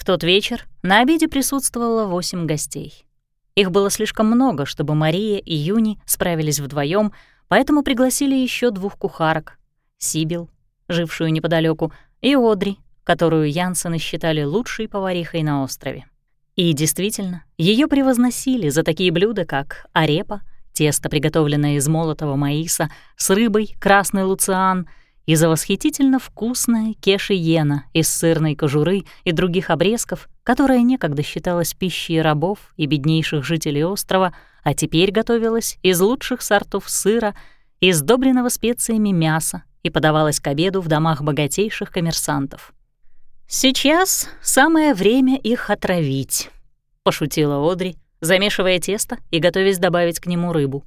В тот вечер на обеде присутствовало восемь гостей. Их было слишком много, чтобы Мария и Юни справились вдвоем, поэтому пригласили еще двух кухарок — Сибил, жившую неподалеку, и Одри, которую Янсены считали лучшей поварихой на острове. И действительно, ее превозносили за такие блюда, как арепа, тесто, приготовленное из молотого маиса, с рыбой, красный луциан, и за восхитительно вкусное кеши-йена из сырной кожуры и других обрезков, которая некогда считалась пищей рабов и беднейших жителей острова, а теперь готовилась из лучших сортов сыра и сдобренного специями мяса и подавалась к обеду в домах богатейших коммерсантов. «Сейчас самое время их отравить», — пошутила Одри, замешивая тесто и готовясь добавить к нему рыбу.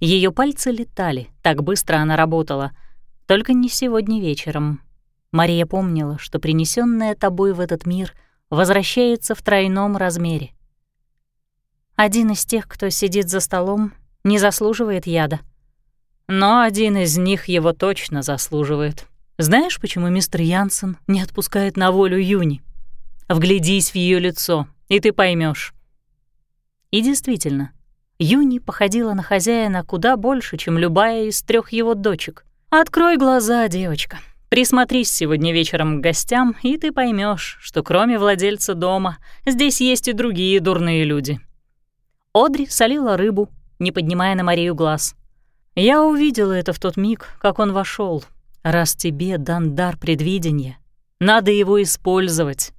Ее пальцы летали, так быстро она работала. Только не сегодня вечером. Мария помнила, что принесенное тобой в этот мир возвращается в тройном размере. Один из тех, кто сидит за столом, не заслуживает яда. Но один из них его точно заслуживает. Знаешь, почему мистер Янсен не отпускает на волю Юни? Вглядись в ее лицо, и ты поймешь. И действительно, Юни походила на хозяина куда больше, чем любая из трех его дочек. Открой глаза, девочка. Присмотрись сегодня вечером к гостям, и ты поймешь, что кроме владельца дома здесь есть и другие дурные люди. Одри солила рыбу, не поднимая на Марию глаз. Я увидела это в тот миг, как он вошел. Раз тебе дан дар предвидения, надо его использовать.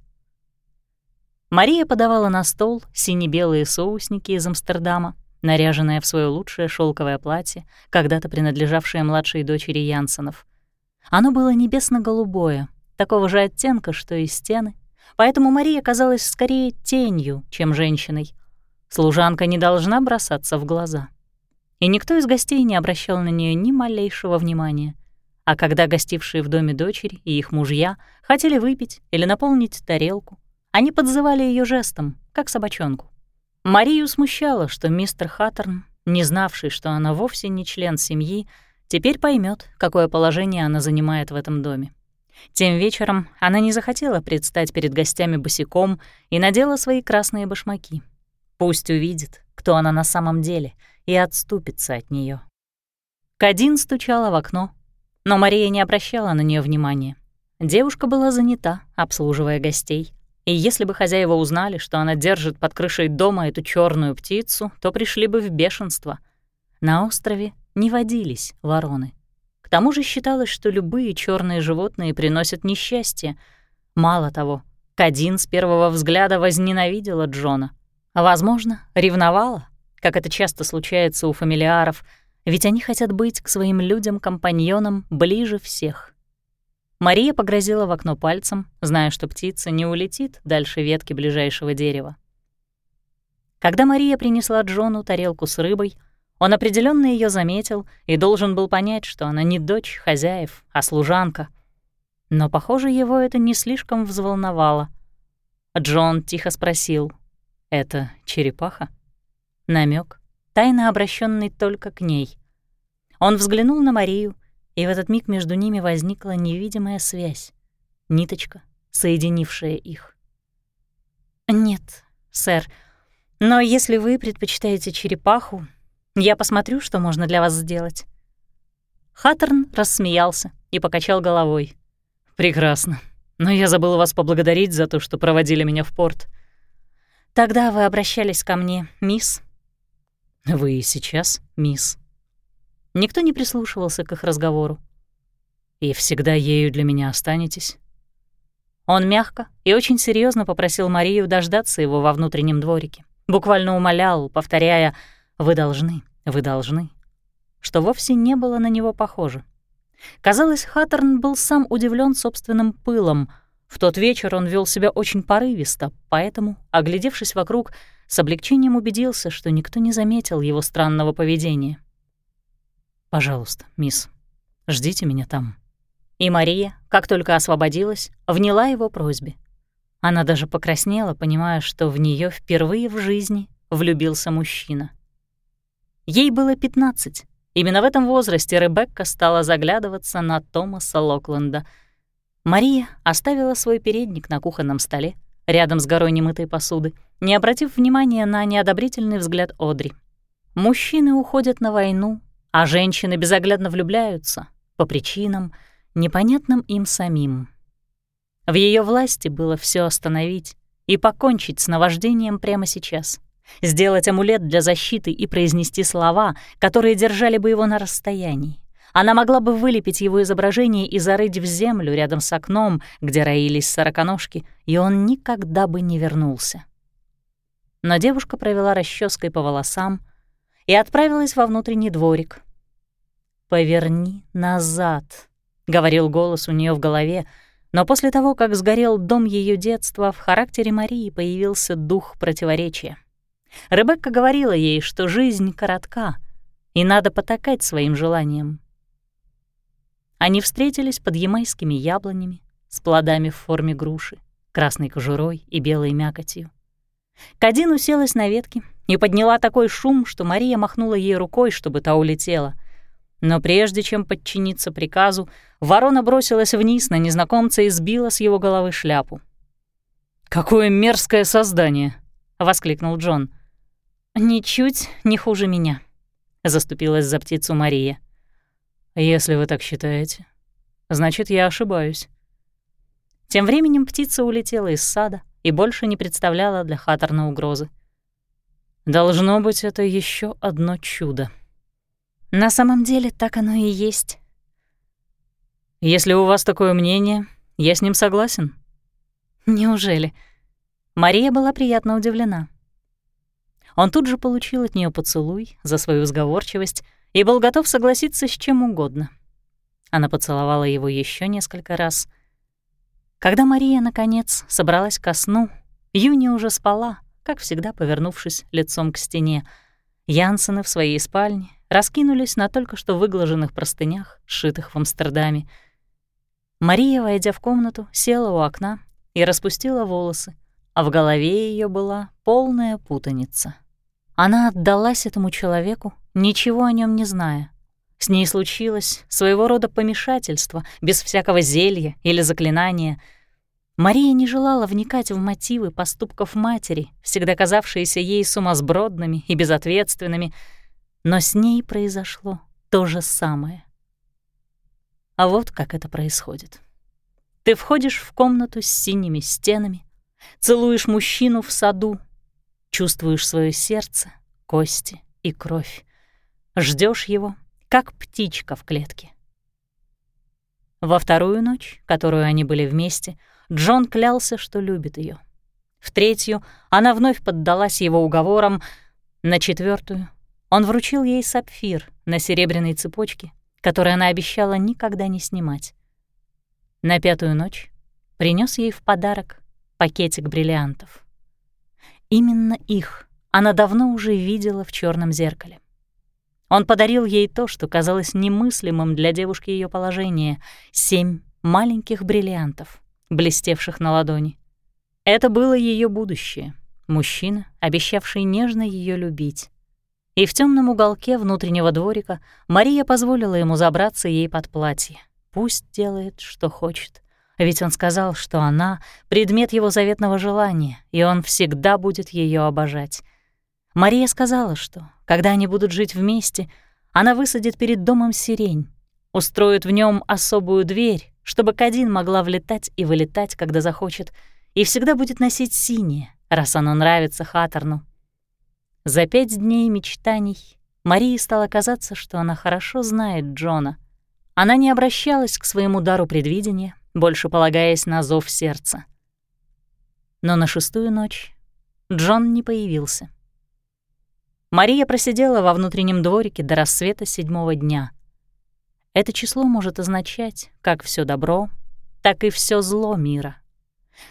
Мария подавала на стол сине-белые соусники из Амстердама, наряженная в свое лучшее шелковое платье, когда-то принадлежавшее младшей дочери Янсенов. Оно было небесно-голубое, такого же оттенка, что и стены, поэтому Мария казалась скорее тенью, чем женщиной. Служанка не должна бросаться в глаза. И никто из гостей не обращал на нее ни малейшего внимания. А когда гостившие в доме дочери и их мужья хотели выпить или наполнить тарелку, они подзывали ее жестом, как собачонку. Марию смущало, что мистер Хаттерн, не знавший, что она вовсе не член семьи, теперь поймет, какое положение она занимает в этом доме. Тем вечером она не захотела предстать перед гостями босиком и надела свои красные башмаки. Пусть увидит, кто она на самом деле, и отступится от нее. Кадин стучала в окно, но Мария не обращала на нее внимания. Девушка была занята, обслуживая гостей, и если бы хозяева узнали, что она держит под крышей дома эту черную птицу, то пришли бы в бешенство. На острове не водились вороны. К тому же считалось, что любые черные животные приносят несчастье. Мало того, Кадин с первого взгляда возненавидела Джона. Возможно, ревновала, как это часто случается у фамилиаров, ведь они хотят быть к своим людям-компаньонам ближе всех. Мария погрозила в окно пальцем, зная, что птица не улетит дальше ветки ближайшего дерева. Когда Мария принесла Джону тарелку с рыбой, он определенно ее заметил и должен был понять, что она не дочь хозяев, а служанка. Но, похоже, его это не слишком взволновало. Джон тихо спросил, «Это черепаха?» Намек, тайно обращенный только к ней. Он взглянул на Марию, и в этот миг между ними возникла невидимая связь, ниточка, соединившая их. «Нет, сэр, но если вы предпочитаете черепаху, я посмотрю, что можно для вас сделать». Хаттерн рассмеялся и покачал головой. «Прекрасно. Но я забыл вас поблагодарить за то, что проводили меня в порт. Тогда вы обращались ко мне, мисс?» «Вы и сейчас, мисс», Никто не прислушивался к их разговору. «И всегда ею для меня останетесь?» Он мягко и очень серьезно попросил Марию дождаться его во внутреннем дворике. Буквально умолял, повторяя «Вы должны, вы должны», что вовсе не было на него похоже. Казалось, Хаттерн был сам удивлен собственным пылом. В тот вечер он вел себя очень порывисто, поэтому, оглядевшись вокруг, с облегчением убедился, что никто не заметил его странного поведения. Пожалуйста, мисс, ждите меня там». И Мария, как только освободилась, вняла его просьбе. Она даже покраснела, понимая, что в нее впервые в жизни влюбился мужчина. Ей было 15. Именно в этом возрасте Ребекка стала заглядываться на Томаса Локленда. Мария оставила свой передник на кухонном столе, рядом с горой немытой посуды, не обратив внимания на неодобрительный взгляд Одри. Мужчины уходят на войну, а женщины безоглядно влюбляются по причинам, непонятным им самим. В ее власти было все остановить и покончить с наваждением прямо сейчас, сделать амулет для защиты и произнести слова, которые держали бы его на расстоянии. Она могла бы вылепить его изображение и зарыть в землю рядом с окном, где роились сороконожки, и он никогда бы не вернулся. Но девушка провела расческой по волосам и отправилась во внутренний дворик. «Поверни назад», — говорил голос у нее в голове, но после того, как сгорел дом ее детства, в характере Марии появился дух противоречия. Ребекка говорила ей, что жизнь коротка, и надо потакать своим желаниям. Они встретились под ямайскими яблонями с плодами в форме груши, красной кожурой и белой мякотью. Кадин уселась на ветке и подняла такой шум, что Мария махнула ей рукой, чтобы та улетела. Но прежде чем подчиниться приказу, ворона бросилась вниз на незнакомца и сбила с его головы шляпу. «Какое мерзкое создание!» — воскликнул Джон. «Ничуть не хуже меня», — заступилась за птицу Мария. «Если вы так считаете, значит, я ошибаюсь». Тем временем птица улетела из сада и больше не представляла для Хаттерна угрозы. Должно быть, это еще одно чудо. На самом деле так оно и есть. Если у вас такое мнение, я с ним согласен. Неужели? Мария была приятно удивлена. Он тут же получил от нее поцелуй за свою сговорчивость и был готов согласиться с чем угодно. Она поцеловала его еще несколько раз. Когда Мария, наконец, собралась ко сну, Юни уже спала, как всегда повернувшись лицом к стене. Янсены в своей спальне раскинулись на только что выглаженных простынях, сшитых в Амстердаме. Мария, войдя в комнату, села у окна и распустила волосы, а в голове ее была полная путаница. Она отдалась этому человеку, ничего о нем не зная. С ней случилось своего рода помешательство, без всякого зелья или заклинания. Мария не желала вникать в мотивы поступков матери, всегда казавшиеся ей сумасбродными и безответственными, но с ней произошло то же самое. А вот как это происходит. Ты входишь в комнату с синими стенами, целуешь мужчину в саду, чувствуешь свое сердце, кости и кровь. Ждешь его, как птичка в клетке. Во вторую ночь, которую они были вместе, Джон клялся, что любит ее. В третью она вновь поддалась его уговорам. На четвертую он вручил ей сапфир на серебряной цепочке, которую она обещала никогда не снимать. На пятую ночь принес ей в подарок пакетик бриллиантов. Именно их она давно уже видела в черном зеркале. Он подарил ей то, что казалось немыслимым для девушки ее положения — семь маленьких бриллиантов, блестевших на ладони. Это было ее будущее, мужчина, обещавший нежно ее любить. И в темном уголке внутреннего дворика Мария позволила ему забраться ей под платье. Пусть делает, что хочет. Ведь он сказал, что она — предмет его заветного желания, и он всегда будет ее обожать. Мария сказала, что, когда они будут жить вместе, она высадит перед домом сирень, устроит в нем особую дверь, чтобы Кадин могла влетать и вылетать, когда захочет, и всегда будет носить синее, раз оно нравится Хаттерну. За пять дней мечтаний Марии стало казаться, что она хорошо знает Джона. Она не обращалась к своему дару предвидения, больше полагаясь на зов сердца. Но на шестую ночь Джон не появился. Мария просидела во внутреннем дворике до рассвета седьмого дня. Это число может означать как все добро, так и все зло мира.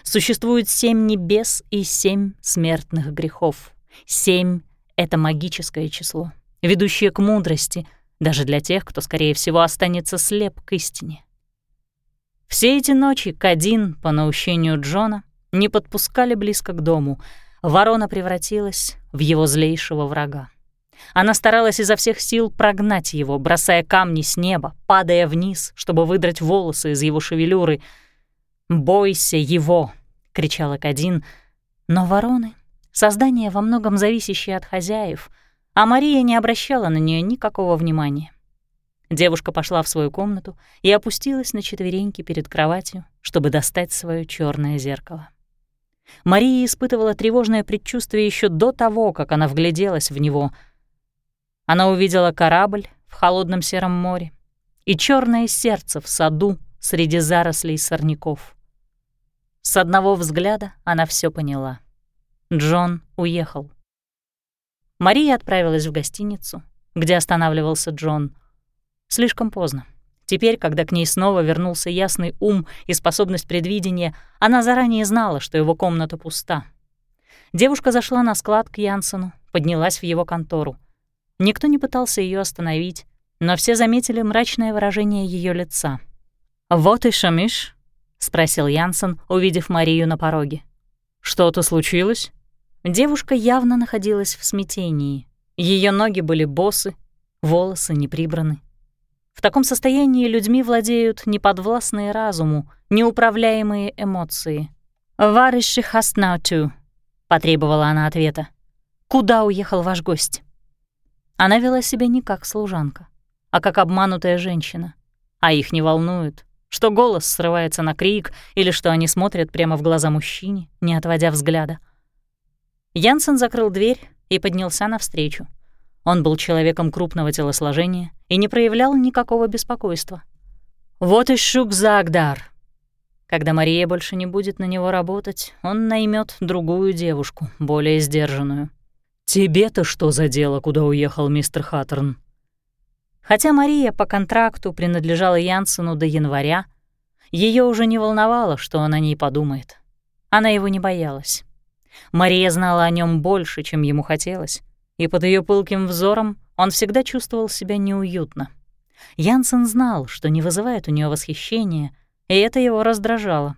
Существует семь небес и семь смертных грехов. Семь — это магическое число, ведущее к мудрости, даже для тех, кто, скорее всего, останется слеп к истине. Все эти ночи Кадин, по наущению Джона, не подпускали близко к дому — ворона превратилась в его злейшего врага. Она старалась изо всех сил прогнать его, бросая камни с неба, падая вниз, чтобы выдрать волосы из его шевелюры. «Бойся его!» — кричала Кадин, но вороны — создание во многом зависящее от хозяев, а Мария не обращала на нее никакого внимания. Девушка пошла в свою комнату и опустилась на четвереньки перед кроватью, чтобы достать свое черное зеркало. Мария испытывала тревожное предчувствие еще до того, как она вгляделась в него. Она увидела корабль в холодном сером море и черное сердце в саду среди зарослей сорняков. С одного взгляда она все поняла. Джон уехал. Мария отправилась в гостиницу, где останавливался Джон — Слишком поздно. Теперь, когда к ней снова вернулся ясный ум и способность предвидения, она заранее знала, что его комната пуста. Девушка зашла на склад к Янсену, поднялась в его контору. Никто не пытался ее остановить, но все заметили мрачное выражение ее лица. «Вот и шамиш», — спросил Янсен, увидев Марию на пороге. «Что-то случилось?» Девушка явно находилась в смятении. Ее ноги были босы, волосы не прибраны. В таком состоянии людьми владеют неподвластные разуму, неуправляемые эмоции. «Вариши хастнаутю», — потребовала она ответа. «Куда уехал ваш гость?» Она вела себя не как служанка, а как обманутая женщина. А их не волнует, что голос срывается на крик или что они смотрят прямо в глаза мужчине, не отводя взгляда. Янсен закрыл дверь и поднялся навстречу. Он был человеком крупного телосложения и не проявлял никакого беспокойства. Вот и Шук Заагдар. Когда Мария больше не будет на него работать, он наймет другую девушку, более сдержанную. «Тебе-то что за дело, куда уехал мистер Хаттерн?» Хотя Мария по контракту принадлежала Янсену до января, ее уже не волновало, что он о ней подумает. Она его не боялась. Мария знала о нем больше, чем ему хотелось, и под ее пылким взором он всегда чувствовал себя неуютно. Янсен знал, что не вызывает у нее восхищения, и это его раздражало.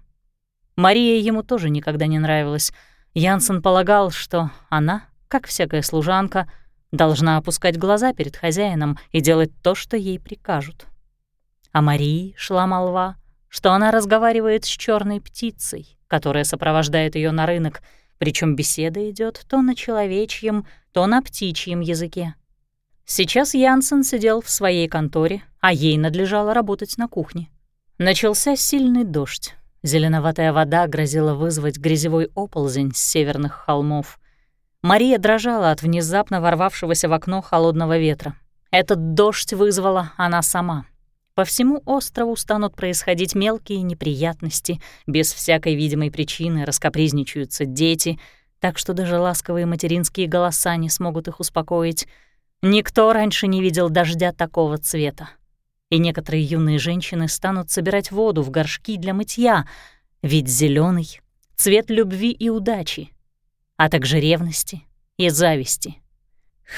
Мария ему тоже никогда не нравилась. Янсен полагал, что она, как всякая служанка, должна опускать глаза перед хозяином и делать то, что ей прикажут. А Марии шла молва, что она разговаривает с черной птицей, которая сопровождает ее на рынок, причем беседа идет то на человечьем, то на птичьем языке. Сейчас Янсен сидел в своей конторе, а ей надлежало работать на кухне. Начался сильный дождь. Зеленоватая вода грозила вызвать грязевой оползень с северных холмов. Мария дрожала от внезапно ворвавшегося в окно холодного ветра. Этот дождь вызвала она сама. По всему острову станут происходить мелкие неприятности, без всякой видимой причины раскопризничаются дети — так что даже ласковые материнские голоса не смогут их успокоить. Никто раньше не видел дождя такого цвета. И некоторые юные женщины станут собирать воду в горшки для мытья, ведь зеленый цвет любви и удачи, а также ревности и зависти.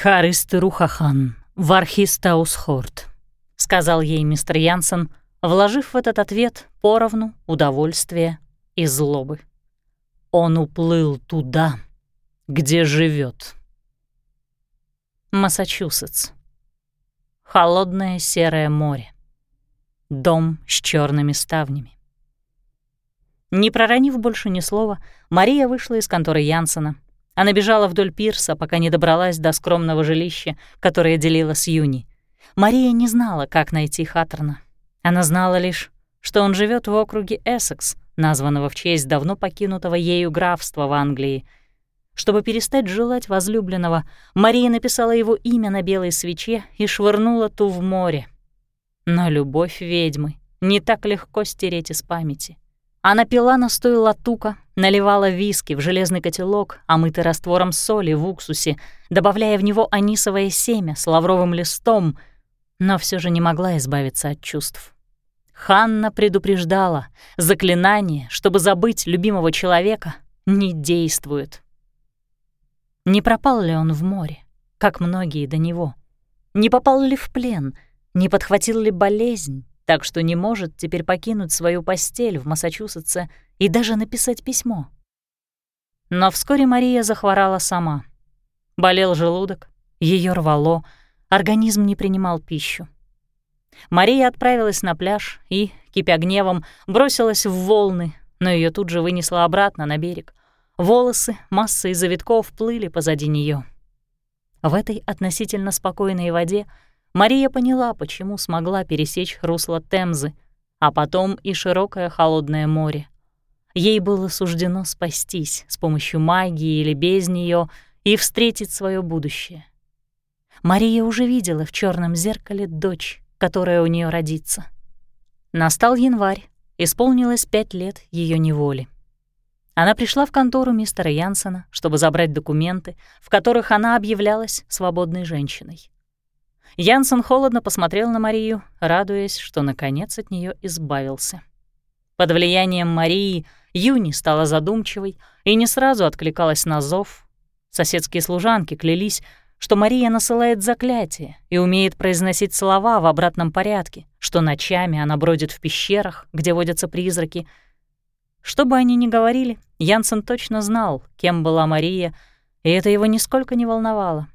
«Харисты Рухахан, Вархистаусхорд», — сказал ей мистер Янсен, вложив в этот ответ поровну удовольствия и злобы. Он уплыл туда, где живет. Массачусетс. Холодное серое море. Дом с черными ставнями. Не проронив больше ни слова, Мария вышла из конторы Янсена. Она бежала вдоль пирса, пока не добралась до скромного жилища, которое делила с Юни. Мария не знала, как найти Хаттерна. Она знала лишь, что он живет в округе Эссекс, названного в честь давно покинутого ею графства в Англии. Чтобы перестать желать возлюбленного, Мария написала его имя на белой свече и швырнула ту в море. Но любовь ведьмы не так легко стереть из памяти. Она пила настой латука, наливала виски в железный котелок, омытый раствором соли в уксусе, добавляя в него анисовое семя с лавровым листом, но все же не могла избавиться от чувств. Ханна предупреждала, заклинание, чтобы забыть любимого человека, не действует. Не пропал ли он в море, как многие до него? Не попал ли в плен? Не подхватил ли болезнь, так что не может теперь покинуть свою постель в Массачусетсе и даже написать письмо? Но вскоре Мария захворала сама. Болел желудок, ее рвало, организм не принимал пищу. Мария отправилась на пляж и, кипя гневом, бросилась в волны, но ее тут же вынесло обратно на берег. Волосы массой завитков плыли позади нее. В этой относительно спокойной воде Мария поняла, почему смогла пересечь русло Темзы, а потом и широкое холодное море. Ей было суждено спастись с помощью магии или без нее и встретить свое будущее. Мария уже видела в черном зеркале дочь, которая у нее родится. Настал январь, исполнилось пять лет ее неволи. Она пришла в контору мистера Янсена, чтобы забрать документы, в которых она объявлялась свободной женщиной. Янсен холодно посмотрел на Марию, радуясь, что наконец от нее избавился. Под влиянием Марии Юни стала задумчивой и не сразу откликалась на зов. Соседские служанки клялись, что Мария насылает заклятие и умеет произносить слова в обратном порядке, что ночами она бродит в пещерах, где водятся призраки. Что бы они ни говорили, Янсен точно знал, кем была Мария, и это его нисколько не волновало.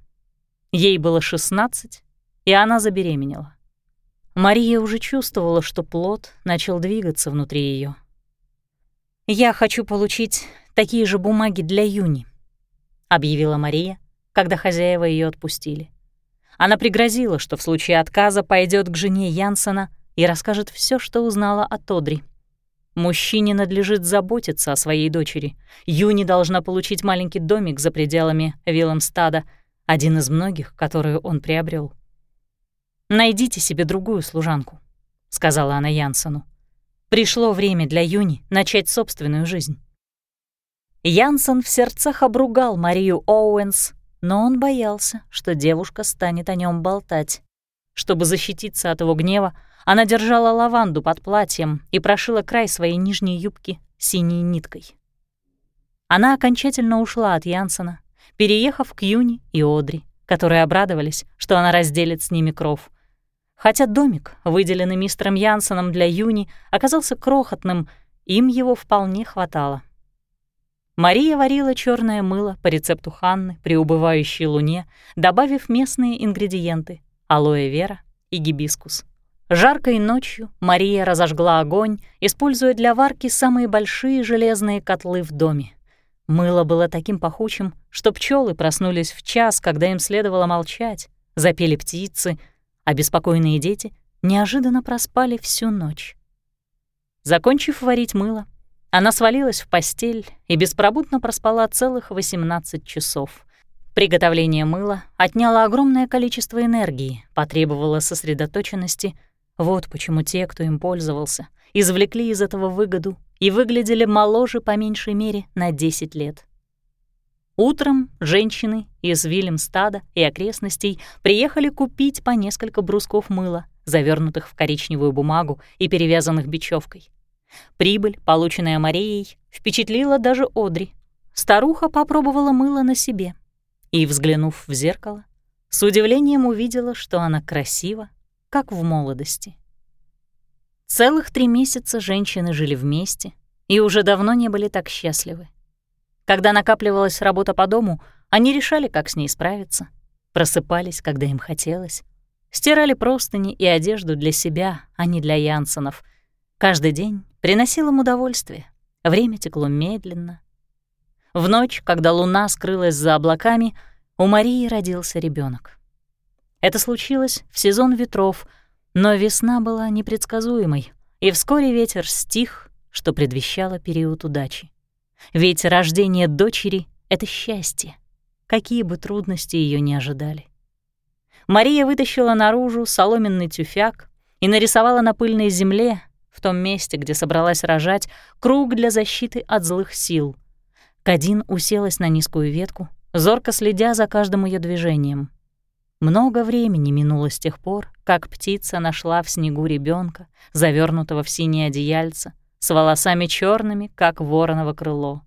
Ей было 16, и она забеременела. Мария уже чувствовала, что плод начал двигаться внутри ее. «Я хочу получить такие же бумаги для Юни», — объявила Мария, когда хозяева ее отпустили. Она пригрозила, что в случае отказа пойдет к жене Янсена и расскажет все, что узнала о Тодри. Мужчине надлежит заботиться о своей дочери. Юни должна получить маленький домик за пределами Вилlemстада, один из многих, которые он приобрел. «Найдите себе другую служанку», — сказала она Янсену. «Пришло время для Юни начать собственную жизнь». Янсен в сердцах обругал Марию Оуэнс, но он боялся, что девушка станет о нем болтать. Чтобы защититься от его гнева, она держала лаванду под платьем и прошила край своей нижней юбки синей ниткой. Она окончательно ушла от Янсена, переехав к Юни и Одри, которые обрадовались, что она разделит с ними кров. Хотя домик, выделенный мистером Янсеном для Юни, оказался крохотным, им его вполне хватало. Мария варила черное мыло по рецепту Ханны при убывающей луне, добавив местные ингредиенты — алоэ вера и гибискус. Жаркой ночью Мария разожгла огонь, используя для варки самые большие железные котлы в доме. Мыло было таким пахучим, что пчелы проснулись в час, когда им следовало молчать, запели птицы — а беспокойные дети неожиданно проспали всю ночь. Закончив варить мыло, она свалилась в постель и беспробудно проспала целых 18 часов. Приготовление мыла отняло огромное количество энергии, потребовало сосредоточенности. Вот почему те, кто им пользовался, извлекли из этого выгоду и выглядели моложе по меньшей мере на 10 лет. Утром женщины из Вильямстада и окрестностей приехали купить по несколько брусков мыла, завернутых в коричневую бумагу и перевязанных бечевкой. Прибыль, полученная Марией, впечатлила даже Одри. Старуха попробовала мыло на себе и, взглянув в зеркало, с удивлением увидела, что она красива, как в молодости. Целых три месяца женщины жили вместе и уже давно не были так счастливы. Когда накапливалась работа по дому, они решали, как с ней справиться. Просыпались, когда им хотелось. Стирали простыни и одежду для себя, а не для Янсенов. Каждый день приносил им удовольствие. Время текло медленно. В ночь, когда луна скрылась за облаками, у Марии родился ребенок. Это случилось в сезон ветров, но весна была непредсказуемой, и вскоре ветер стих, что предвещало период удачи. Ведь рождение дочери — это счастье, какие бы трудности ее не ожидали. Мария вытащила наружу соломенный тюфяк и нарисовала на пыльной земле, в том месте, где собралась рожать, круг для защиты от злых сил. Кадин уселась на низкую ветку, зорко следя за каждым ее движением. Много времени минуло с тех пор, как птица нашла в снегу ребенка, завернутого в синее одеяльце, с волосами черными, как вороново крыло.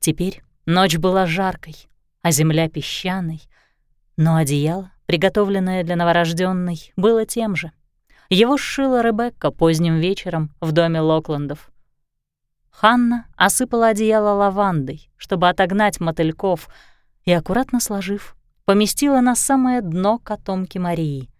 Теперь ночь была жаркой, а земля песчаной, но одеяло, приготовленное для новорожденной, было тем же. Его сшила Ребекка поздним вечером в доме Локландов. Ханна осыпала одеяло лавандой, чтобы отогнать мотыльков, и, аккуратно сложив, поместила на самое дно котомки Марии.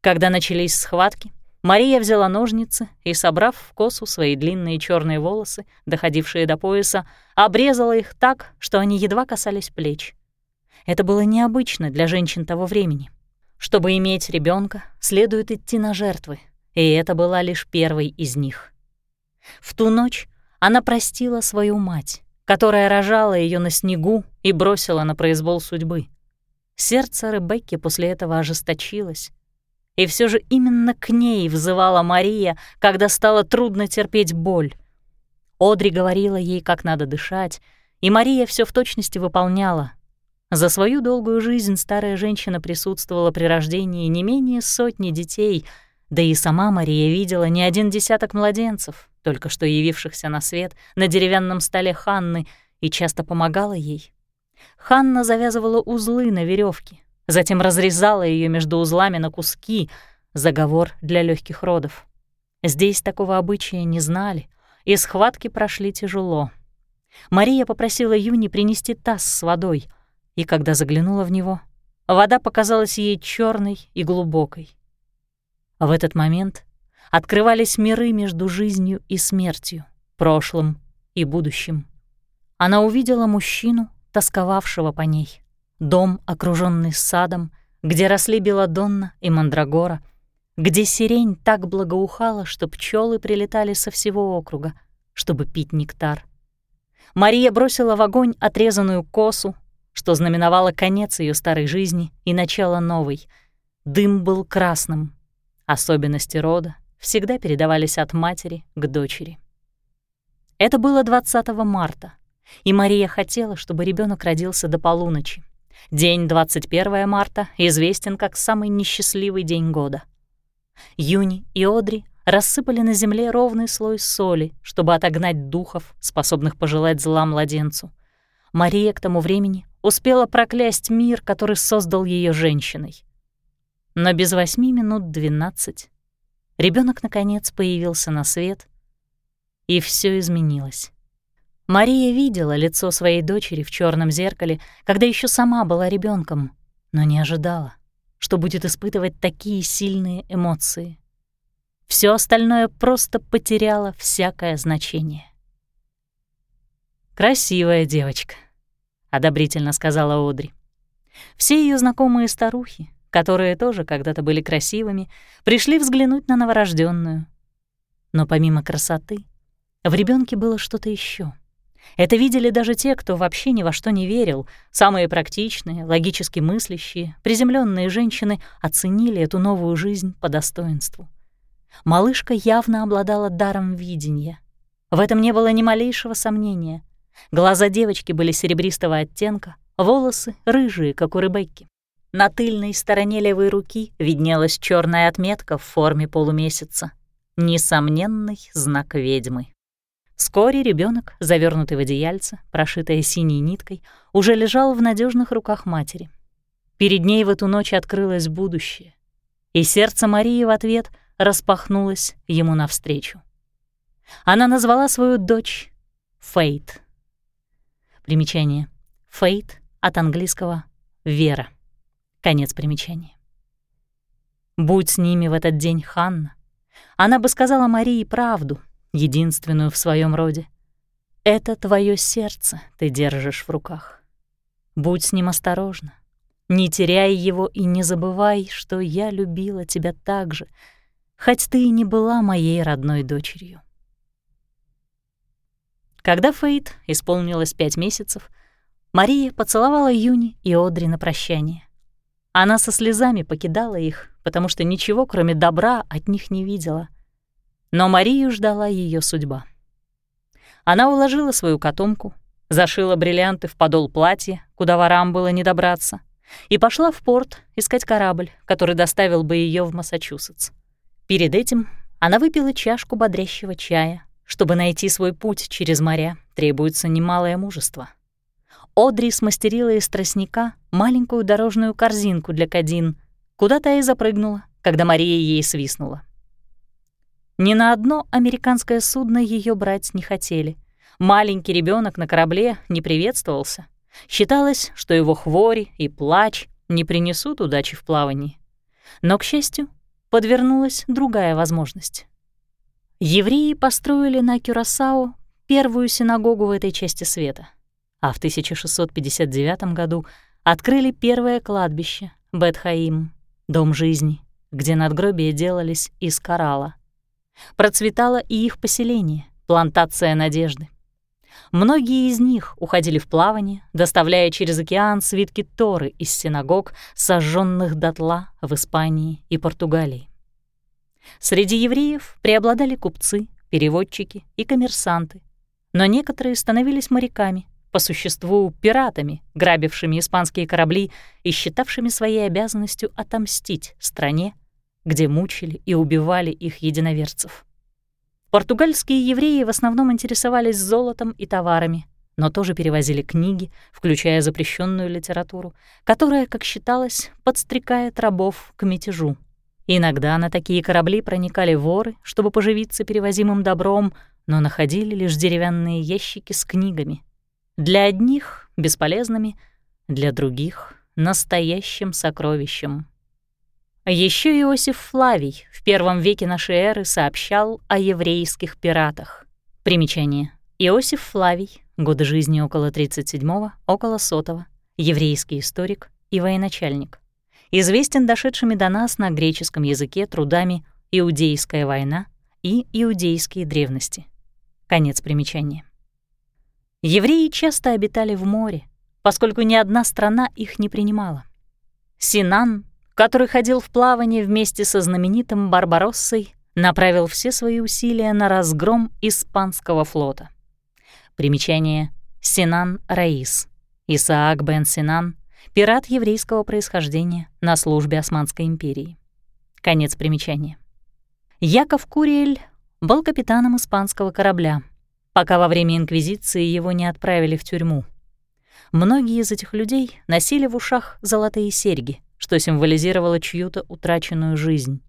Когда начались схватки, Мария взяла ножницы и, собрав в косу свои длинные черные волосы, доходившие до пояса, обрезала их так, что они едва касались плеч. Это было необычно для женщин того времени. Чтобы иметь ребенка, следует идти на жертвы, и это была лишь первой из них. В ту ночь она простила свою мать, которая рожала ее на снегу и бросила на произвол судьбы. Сердце Ребекки после этого ожесточилось, и все же именно к ней взывала Мария, когда стало трудно терпеть боль. Одри говорила ей, как надо дышать, и Мария все в точности выполняла. За свою долгую жизнь старая женщина присутствовала при рождении не менее сотни детей, да и сама Мария видела не один десяток младенцев, только что явившихся на свет на деревянном столе Ханны, и часто помогала ей. Ханна завязывала узлы на веревке, затем разрезала ее между узлами на куски, заговор для легких родов. Здесь такого обычая не знали, и схватки прошли тяжело. Мария попросила Юни принести таз с водой, и когда заглянула в него, вода показалась ей черной и глубокой. В этот момент открывались миры между жизнью и смертью, прошлым и будущим. Она увидела мужчину, тосковавшего по ней дом, окруженный садом, где росли белодонна и мандрагора, где сирень так благоухала, что пчелы прилетали со всего округа, чтобы пить нектар. Мария бросила в огонь отрезанную косу, что знаменовало конец ее старой жизни и начало новой. Дым был красным. Особенности рода всегда передавались от матери к дочери. Это было 20 марта, и Мария хотела, чтобы ребенок родился до полуночи. День 21 марта известен как самый несчастливый день года. Юни и Одри рассыпали на земле ровный слой соли, чтобы отогнать духов, способных пожелать зла младенцу. Мария к тому времени успела проклясть мир, который создал ее женщиной. Но без восьми минут двенадцать ребенок наконец появился на свет, и все изменилось. Мария видела лицо своей дочери в черном зеркале, когда еще сама была ребенком, но не ожидала, что будет испытывать такие сильные эмоции. Все остальное просто потеряло всякое значение. «Красивая девочка», — одобрительно сказала Одри. Все ее знакомые старухи, которые тоже когда-то были красивыми, пришли взглянуть на новорожденную. Но помимо красоты, в ребенке было что-то еще. Это видели даже те, кто вообще ни во что не верил. Самые практичные, логически мыслящие, приземленные женщины оценили эту новую жизнь по достоинству. Малышка явно обладала даром видения. В этом не было ни малейшего сомнения. Глаза девочки были серебристого оттенка, волосы — рыжие, как у Ребекки. На тыльной стороне левой руки виднелась черная отметка в форме полумесяца. Несомненный знак ведьмы. Вскоре ребенок, завернутый в одеяльце, прошитое синей ниткой, уже лежал в надежных руках матери. Перед ней в эту ночь открылось будущее, и сердце Марии в ответ распахнулось ему навстречу. Она назвала свою дочь Фейт. Примечание. Фейт от английского «вера». Конец примечания. Будь с ними в этот день Ханна, она бы сказала Марии правду — единственную в своем роде. Это твое сердце ты держишь в руках. Будь с ним осторожна. Не теряй его и не забывай, что я любила тебя так же, хоть ты и не была моей родной дочерью. Когда Фейт исполнилось пять месяцев, Мария поцеловала Юни и Одри на прощание. Она со слезами покидала их, потому что ничего, кроме добра, от них не видела. Но Марию ждала ее судьба. Она уложила свою котомку, зашила бриллианты в подол платья, куда ворам было не добраться, и пошла в порт искать корабль, который доставил бы ее в Массачусетс. Перед этим она выпила чашку бодрящего чая. Чтобы найти свой путь через моря, требуется немалое мужество. Одри смастерила из тростника маленькую дорожную корзинку для Кадин, куда та и запрыгнула, когда Мария ей свистнула. Ни на одно американское судно ее брать не хотели. Маленький ребенок на корабле не приветствовался. Считалось, что его хвори и плач не принесут удачи в плавании. Но, к счастью, подвернулась другая возможность. Евреи построили на Кюрасао первую синагогу в этой части света, а в 1659 году открыли первое кладбище Бетхаим, дом жизни, где надгробия делались из коралла. Процветало и их поселение, плантация надежды. Многие из них уходили в плавание, доставляя через океан свитки Торы из синагог, сожженных дотла в Испании и Португалии. Среди евреев преобладали купцы, переводчики и коммерсанты, но некоторые становились моряками, по существу пиратами, грабившими испанские корабли и считавшими своей обязанностью отомстить стране, где мучили и убивали их единоверцев. Португальские евреи в основном интересовались золотом и товарами, но тоже перевозили книги, включая запрещенную литературу, которая, как считалось, подстрекает рабов к мятежу. Иногда на такие корабли проникали воры, чтобы поживиться перевозимым добром, но находили лишь деревянные ящики с книгами. Для одних — бесполезными, для других — настоящим сокровищем. Еще Иосиф Флавий в первом веке нашей эры сообщал о еврейских пиратах. Примечание. Иосиф Флавий, годы жизни около 37-го, около 100-го, еврейский историк и военачальник. Известен дошедшими до нас на греческом языке трудами «Иудейская война» и «Иудейские древности». Конец примечания. Евреи часто обитали в море, поскольку ни одна страна их не принимала. Синан который ходил в плавание вместе со знаменитым Барбароссой, направил все свои усилия на разгром испанского флота. Примечание Синан Раис. Исаак бен Синан, пират еврейского происхождения на службе Османской империи. Конец примечания. Яков Куриэль был капитаном испанского корабля, пока во время Инквизиции его не отправили в тюрьму. Многие из этих людей носили в ушах золотые серьги, что символизировало чью-то утраченную жизнь.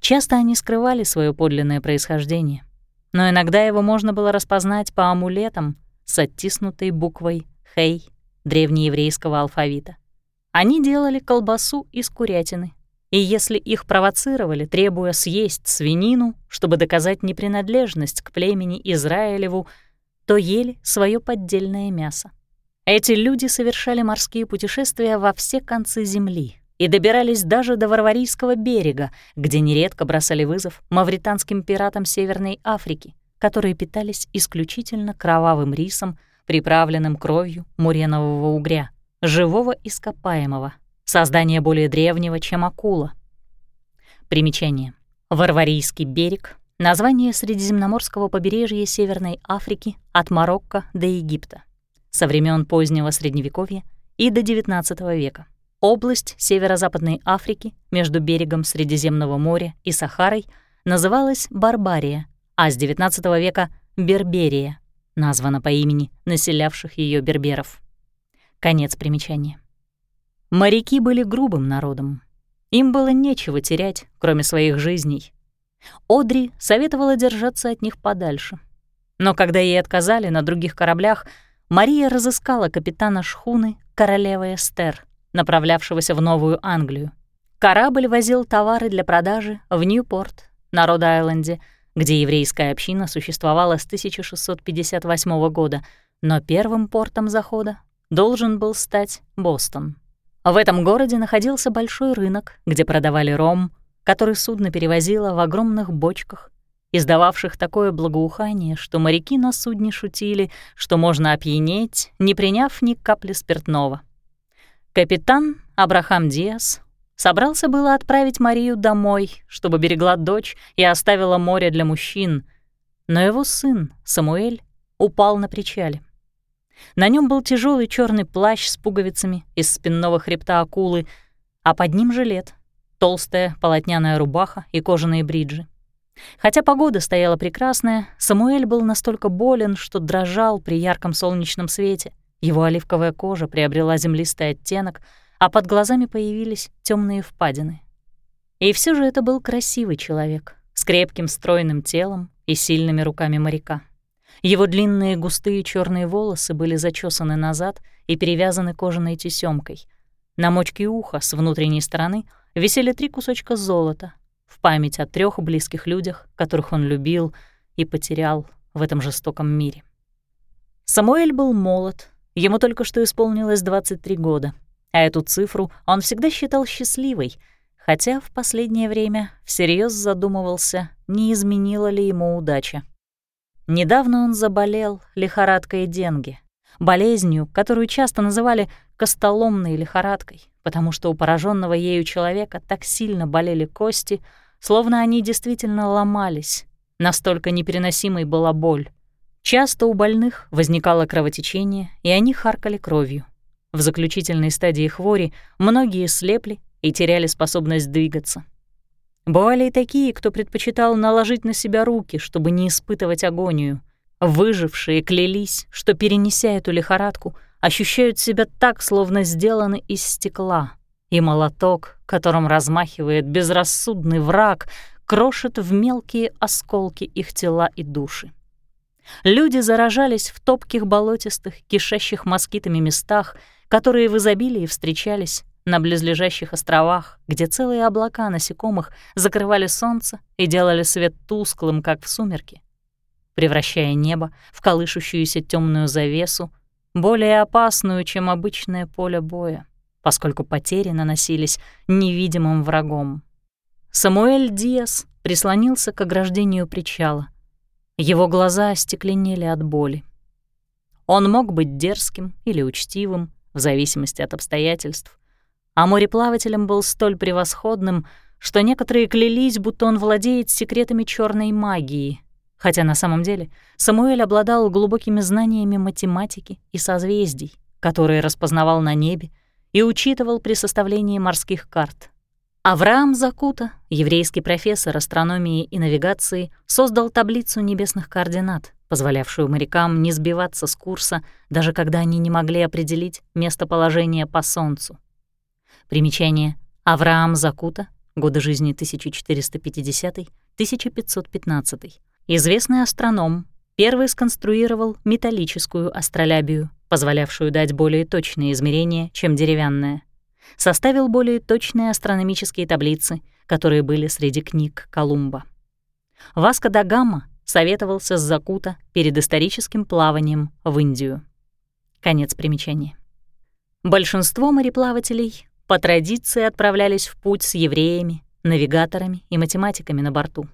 Часто они скрывали свое подлинное происхождение, но иногда его можно было распознать по амулетам с оттиснутой буквой «Хей» древнееврейского алфавита. Они делали колбасу из курятины, и если их провоцировали, требуя съесть свинину, чтобы доказать непринадлежность к племени Израилеву, то ели свое поддельное мясо. Эти люди совершали морские путешествия во все концы земли и добирались даже до Варварийского берега, где нередко бросали вызов мавританским пиратам Северной Африки, которые питались исключительно кровавым рисом, приправленным кровью муренового угря, живого ископаемого, создание более древнего, чем акула. Примечание. Варварийский берег — название средиземноморского побережья Северной Африки от Марокко до Египта со времен позднего Средневековья и до XIX века. Область северо-западной Африки между берегом Средиземного моря и Сахарой называлась Барбария, а с XIX века — Берберия, названа по имени населявших ее берберов. Конец примечания. Моряки были грубым народом. Им было нечего терять, кроме своих жизней. Одри советовала держаться от них подальше. Но когда ей отказали на других кораблях — Мария разыскала капитана шхуны королевы Эстер, направлявшегося в Новую Англию. Корабль возил товары для продажи в Ньюпорт, на Род-Айленде, где еврейская община существовала с 1658 года, но первым портом захода должен был стать Бостон. В этом городе находился большой рынок, где продавали ром, который судно перевозило в огромных бочках издававших такое благоухание, что моряки на судне шутили, что можно опьянеть, не приняв ни капли спиртного. Капитан Абрахам Диас собрался было отправить Марию домой, чтобы берегла дочь и оставила море для мужчин, но его сын, Самуэль, упал на причале. На нем был тяжелый черный плащ с пуговицами из спинного хребта акулы, а под ним жилет, толстая полотняная рубаха и кожаные бриджи. Хотя погода стояла прекрасная, Самуэль был настолько болен, что дрожал при ярком солнечном свете. Его оливковая кожа приобрела землистый оттенок, а под глазами появились темные впадины. И все же это был красивый человек с крепким стройным телом и сильными руками моряка. Его длинные густые черные волосы были зачесаны назад и перевязаны кожаной тесемкой. На мочке уха с внутренней стороны висели три кусочка золота, в память о трех близких людях, которых он любил и потерял в этом жестоком мире. Самуэль был молод, ему только что исполнилось 23 года, а эту цифру он всегда считал счастливой, хотя в последнее время всерьез задумывался, не изменила ли ему удача. Недавно он заболел лихорадкой денги, болезнью, которую часто называли костоломной лихорадкой, потому что у пораженного ею человека так сильно болели кости, словно они действительно ломались. Настолько непереносимой была боль. Часто у больных возникало кровотечение, и они харкали кровью. В заключительной стадии хвори многие слепли и теряли способность двигаться. Бывали и такие, кто предпочитал наложить на себя руки, чтобы не испытывать агонию. Выжившие клялись, что, перенеся эту лихорадку, ощущают себя так, словно сделаны из стекла, и молоток, которым размахивает безрассудный враг, крошит в мелкие осколки их тела и души. Люди заражались в топких болотистых, кишащих москитами местах, которые в изобилии встречались на близлежащих островах, где целые облака насекомых закрывали солнце и делали свет тусклым, как в сумерки, превращая небо в колышущуюся темную завесу, более опасную, чем обычное поле боя, поскольку потери наносились невидимым врагом. Самуэль Диас прислонился к ограждению причала. Его глаза остекленели от боли. Он мог быть дерзким или учтивым, в зависимости от обстоятельств, а мореплавателем был столь превосходным, что некоторые клялись, будто он владеет секретами черной магии, хотя на самом деле Самуэль обладал глубокими знаниями математики и созвездий, которые распознавал на небе и учитывал при составлении морских карт. Авраам Закута, еврейский профессор астрономии и навигации, создал таблицу небесных координат, позволявшую морякам не сбиваться с курса, даже когда они не могли определить местоположение по Солнцу. Примечание. Авраам Закута, годы жизни 1450-1515. Известный астроном, первый сконструировал металлическую астролябию, позволявшую дать более точные измерения, чем деревянная. Составил более точные астрономические таблицы, которые были среди книг Колумба. Васко да Гамма советовался с Закута перед историческим плаванием в Индию. Конец примечания. Большинство мореплавателей по традиции отправлялись в путь с евреями, навигаторами и математиками на борту.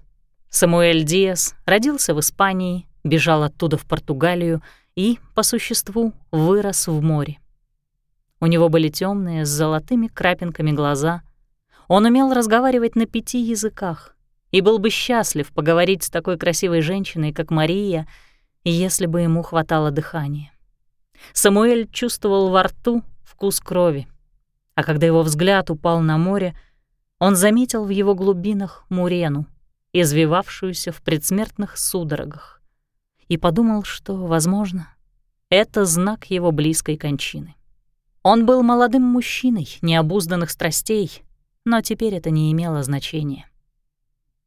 Самуэль Диас родился в Испании, бежал оттуда в Португалию и, по существу, вырос в море. У него были темные с золотыми крапинками глаза. Он умел разговаривать на пяти языках и был бы счастлив поговорить с такой красивой женщиной, как Мария, если бы ему хватало дыхания. Самуэль чувствовал во рту вкус крови, а когда его взгляд упал на море, он заметил в его глубинах Мурену, извивавшуюся в предсмертных судорогах, и подумал, что, возможно, это знак его близкой кончины. Он был молодым мужчиной необузданных страстей, но теперь это не имело значения.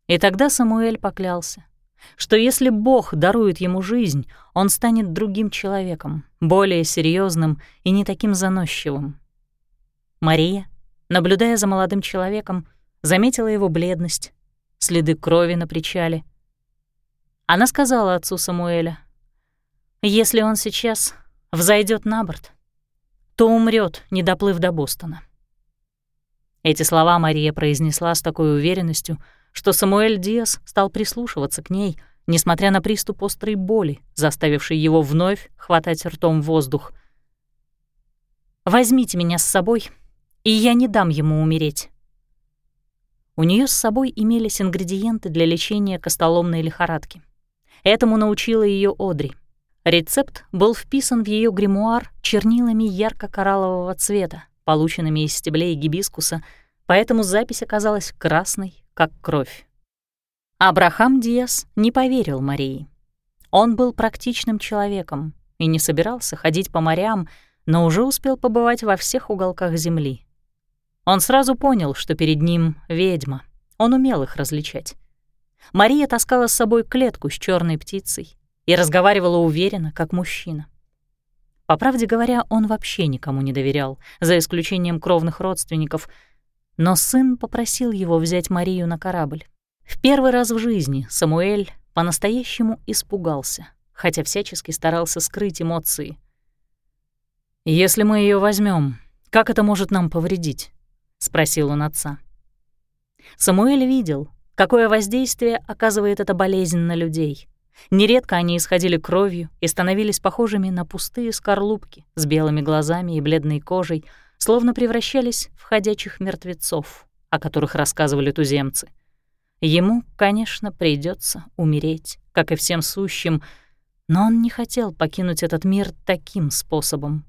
И тогда Самуэль поклялся, что если Бог дарует ему жизнь, он станет другим человеком, более серьезным и не таким заносчивым. Мария, наблюдая за молодым человеком, заметила его бледность, следы крови на причале. Она сказала отцу Самуэля, «Если он сейчас взойдет на борт, то умрет, не доплыв до Бостона». Эти слова Мария произнесла с такой уверенностью, что Самуэль Диас стал прислушиваться к ней, несмотря на приступ острой боли, заставивший его вновь хватать ртом воздух. «Возьмите меня с собой, и я не дам ему умереть». У нее с собой имелись ингредиенты для лечения костоломной лихорадки. Этому научила ее Одри. Рецепт был вписан в ее гримуар чернилами ярко-кораллового цвета, полученными из стеблей гибискуса, поэтому запись оказалась красной, как кровь. Абрахам Диас не поверил Марии. Он был практичным человеком и не собирался ходить по морям, но уже успел побывать во всех уголках Земли. Он сразу понял, что перед ним ведьма. Он умел их различать. Мария таскала с собой клетку с черной птицей и разговаривала уверенно, как мужчина. По правде говоря, он вообще никому не доверял, за исключением кровных родственников, но сын попросил его взять Марию на корабль. В первый раз в жизни Самуэль по-настоящему испугался, хотя всячески старался скрыть эмоции. «Если мы ее возьмем, как это может нам повредить?» — спросил он отца. Самуэль видел, какое воздействие оказывает эта болезнь на людей. Нередко они исходили кровью и становились похожими на пустые скорлупки с белыми глазами и бледной кожей, словно превращались в ходячих мертвецов, о которых рассказывали туземцы. Ему, конечно, придется умереть, как и всем сущим, но он не хотел покинуть этот мир таким способом.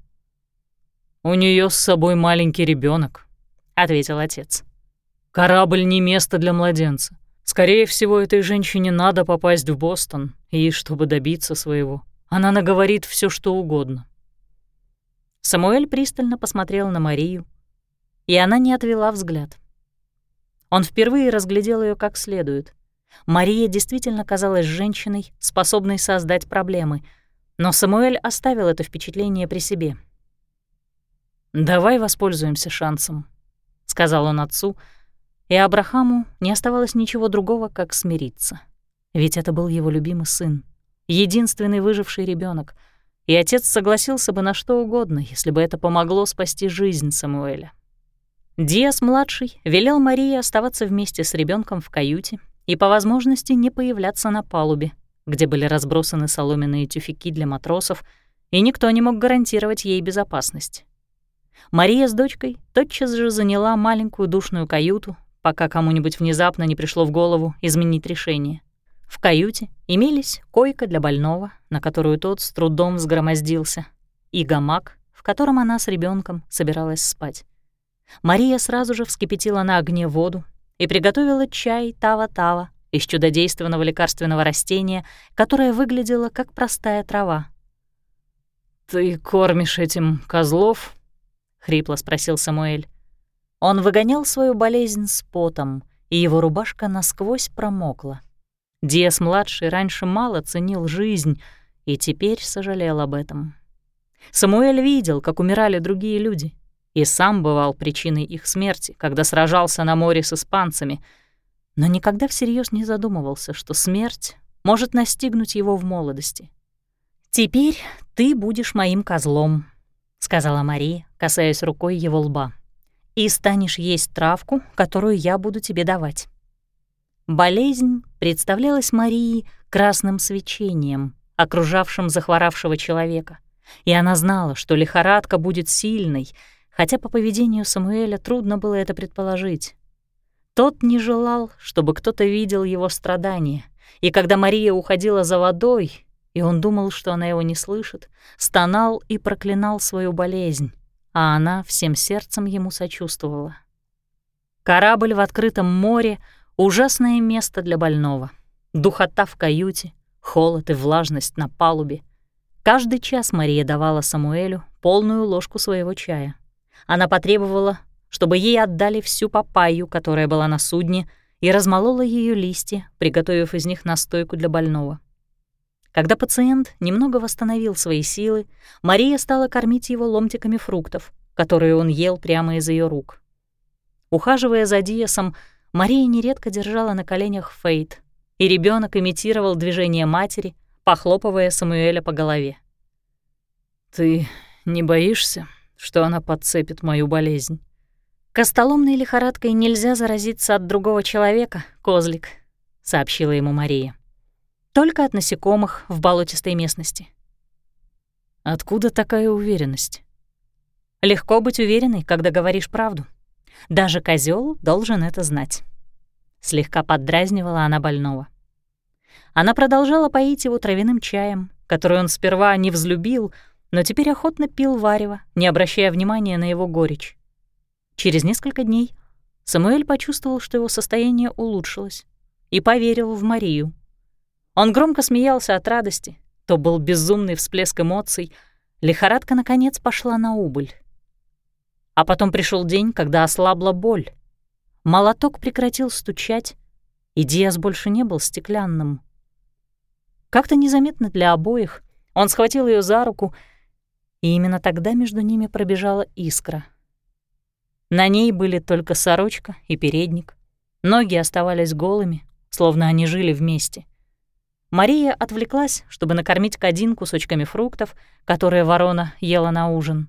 «У нее с собой маленький ребенок, ответил отец. «Корабль не место для младенца. Скорее всего, этой женщине надо попасть в Бостон, и чтобы добиться своего, она наговорит все, что угодно. Самуэль пристально посмотрел на Марию, и она не отвела взгляд. Он впервые разглядел ее как следует. Мария действительно казалась женщиной, способной создать проблемы, но Самуэль оставил это впечатление при себе. «Давай воспользуемся шансом», — сказал он отцу, — и Абрахаму не оставалось ничего другого, как смириться. Ведь это был его любимый сын, единственный выживший ребенок, и отец согласился бы на что угодно, если бы это помогло спасти жизнь Самуэля. Диас-младший велел Марии оставаться вместе с ребенком в каюте и по возможности не появляться на палубе, где были разбросаны соломенные тюфяки для матросов, и никто не мог гарантировать ей безопасность. Мария с дочкой тотчас же заняла маленькую душную каюту, пока кому-нибудь внезапно не пришло в голову изменить решение. В каюте имелись койка для больного, на которую тот с трудом взгромоздился, и гамак, в котором она с ребенком собиралась спать. Мария сразу же вскипятила на огне воду и приготовила чай тава-тава из чудодейственного лекарственного растения, которое выглядело как простая трава. «Ты кормишь этим козлов?» — хрипло спросил Самуэль. Он выгонял свою болезнь с потом, и его рубашка насквозь промокла. Диас-младший раньше мало ценил жизнь и теперь сожалел об этом. Самуэль видел, как умирали другие люди, и сам бывал причиной их смерти, когда сражался на море с испанцами, но никогда всерьез не задумывался, что смерть может настигнуть его в молодости. «Теперь ты будешь моим козлом», — сказала Мария, касаясь рукой его лба и станешь есть травку, которую я буду тебе давать». Болезнь представлялась Марии красным свечением, окружавшим захворавшего человека, и она знала, что лихорадка будет сильной, хотя по поведению Самуэля трудно было это предположить. Тот не желал, чтобы кто-то видел его страдания, и когда Мария уходила за водой, и он думал, что она его не слышит, стонал и проклинал свою болезнь а она всем сердцем ему сочувствовала. Корабль в открытом море — ужасное место для больного. Духота в каюте, холод и влажность на палубе. Каждый час Мария давала Самуэлю полную ложку своего чая. Она потребовала, чтобы ей отдали всю папайю, которая была на судне, и размолола ее листья, приготовив из них настойку для больного. Когда пациент немного восстановил свои силы, Мария стала кормить его ломтиками фруктов, которые он ел прямо из ее рук. Ухаживая за Диасом, Мария нередко держала на коленях Фейт, и ребенок имитировал движение матери, похлопывая Самуэля по голове. «Ты не боишься, что она подцепит мою болезнь?» «Костоломной лихорадкой нельзя заразиться от другого человека, козлик», — сообщила ему Мария. Только от насекомых в болотистой местности. Откуда такая уверенность? Легко быть уверенной, когда говоришь правду. Даже козел должен это знать. Слегка поддразнивала она больного. Она продолжала поить его травяным чаем, который он сперва не взлюбил, но теперь охотно пил варево, не обращая внимания на его горечь. Через несколько дней Самуэль почувствовал, что его состояние улучшилось, и поверил в Марию. Он громко смеялся от радости, то был безумный всплеск эмоций, лихорадка, наконец, пошла на убыль. А потом пришел день, когда ослабла боль. Молоток прекратил стучать, и Диас больше не был стеклянным. Как-то незаметно для обоих он схватил ее за руку, и именно тогда между ними пробежала искра. На ней были только сорочка и передник. Ноги оставались голыми, словно они жили вместе. Мария отвлеклась, чтобы накормить Кадин кусочками фруктов, которые ворона ела на ужин.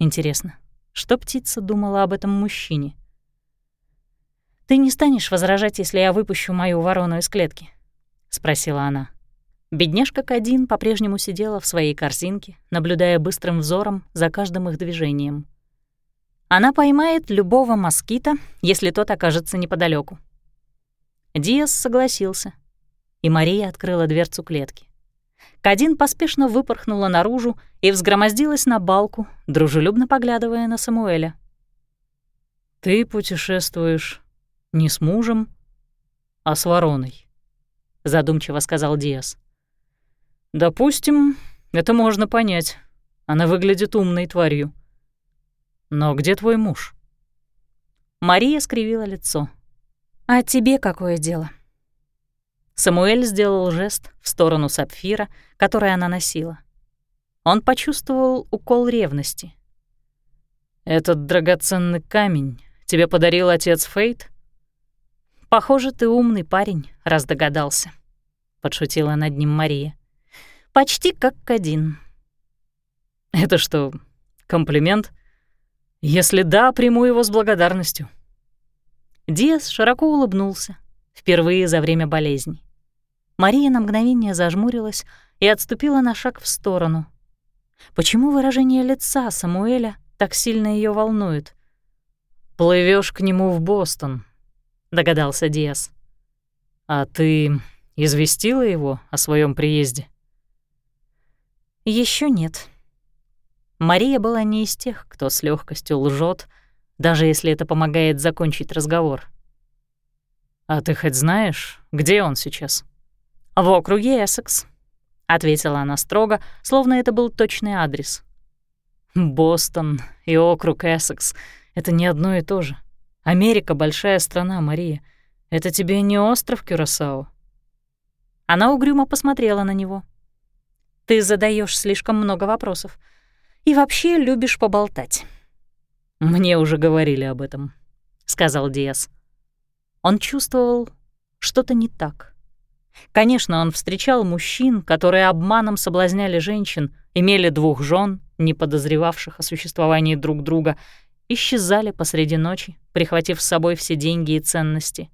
Интересно, что птица думала об этом мужчине? «Ты не станешь возражать, если я выпущу мою ворону из клетки?» — спросила она. Бедняжка Кадин по-прежнему сидела в своей корзинке, наблюдая быстрым взором за каждым их движением. Она поймает любого москита, если тот окажется неподалеку. Диас согласился, и Мария открыла дверцу клетки. Кадин поспешно выпорхнула наружу и взгромоздилась на балку, дружелюбно поглядывая на Самуэля. «Ты путешествуешь не с мужем, а с вороной», — задумчиво сказал Диас. «Допустим, это можно понять. Она выглядит умной тварью. Но где твой муж?» Мария скривила лицо. «А тебе какое дело?» Самуэль сделал жест в сторону сапфира, который она носила. Он почувствовал укол ревности. «Этот драгоценный камень тебе подарил отец Фейт?» «Похоже, ты умный парень, раз догадался», — подшутила над ним Мария. «Почти как Кадин». «Это что, комплимент? Если да, приму его с благодарностью». Диас широко улыбнулся, впервые за время болезни. Мария на мгновение зажмурилась и отступила на шаг в сторону. Почему выражение лица Самуэля так сильно ее волнует? Плывешь к нему в Бостон», — догадался Диас. «А ты известила его о своем приезде?» Еще нет». Мария была не из тех, кто с легкостью лжет, даже если это помогает закончить разговор. «А ты хоть знаешь, где он сейчас?» «В округе Эссекс», — ответила она строго, словно это был точный адрес. «Бостон и округ Эссекс — это не одно и то же. Америка — большая страна, Мария. Это тебе не остров Кюрасао». Она угрюмо посмотрела на него. «Ты задаешь слишком много вопросов. И вообще любишь поболтать». «Мне уже говорили об этом», — сказал Диас. Он чувствовал что-то не так. Конечно, он встречал мужчин, которые обманом соблазняли женщин, имели двух жен, не подозревавших о существовании друг друга, исчезали посреди ночи, прихватив с собой все деньги и ценности.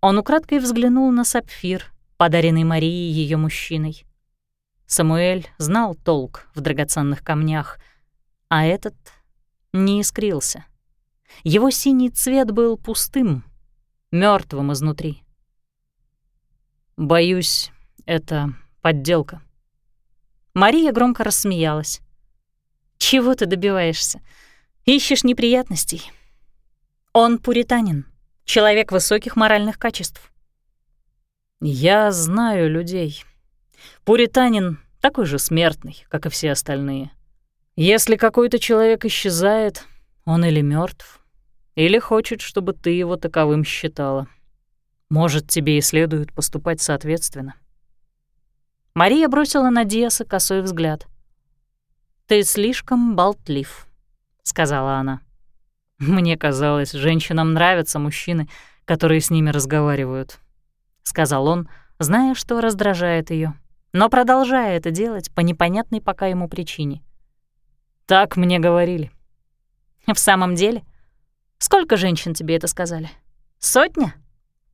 Он украдкой взглянул на сапфир, подаренный Марии ее мужчиной. Самуэль знал толк в драгоценных камнях, а этот не искрился. Его синий цвет был пустым, мертвым изнутри. Боюсь, это подделка. Мария громко рассмеялась. Чего ты добиваешься? Ищешь неприятностей? Он пуританин, человек высоких моральных качеств. Я знаю людей. Пуританин такой же смертный, как и все остальные. Если какой-то человек исчезает, он или мертв, или хочет, чтобы ты его таковым считала. Может, тебе и следует поступать соответственно. Мария бросила на Диаса косой взгляд. «Ты слишком болтлив», — сказала она. «Мне казалось, женщинам нравятся мужчины, которые с ними разговаривают», — сказал он, зная, что раздражает ее, но продолжая это делать по непонятной пока ему причине. «Так мне говорили». «В самом деле? Сколько женщин тебе это сказали? Сотня?» —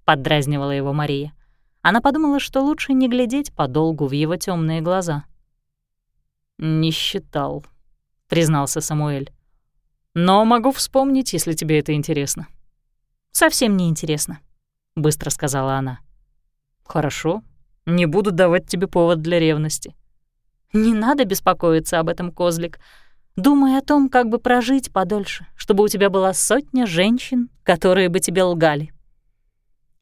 поддразнивала его Мария. Она подумала, что лучше не глядеть подолгу в его темные глаза. «Не считал», — признался Самуэль. «Но могу вспомнить, если тебе это интересно». «Совсем не интересно», — быстро сказала она. «Хорошо, не буду давать тебе повод для ревности». «Не надо беспокоиться об этом, козлик. Думай о том, как бы прожить подольше, чтобы у тебя была сотня женщин, которые бы тебе лгали».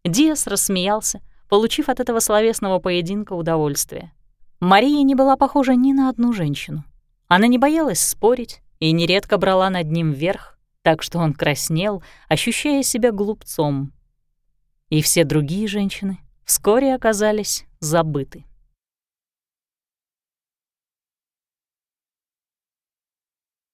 Диас рассмеялся, получив от этого словесного поединка удовольствие. Мария не была похожа ни на одну женщину. Она не боялась спорить и нередко брала над ним верх, так что он краснел, ощущая себя глупцом. И все другие женщины вскоре оказались забыты.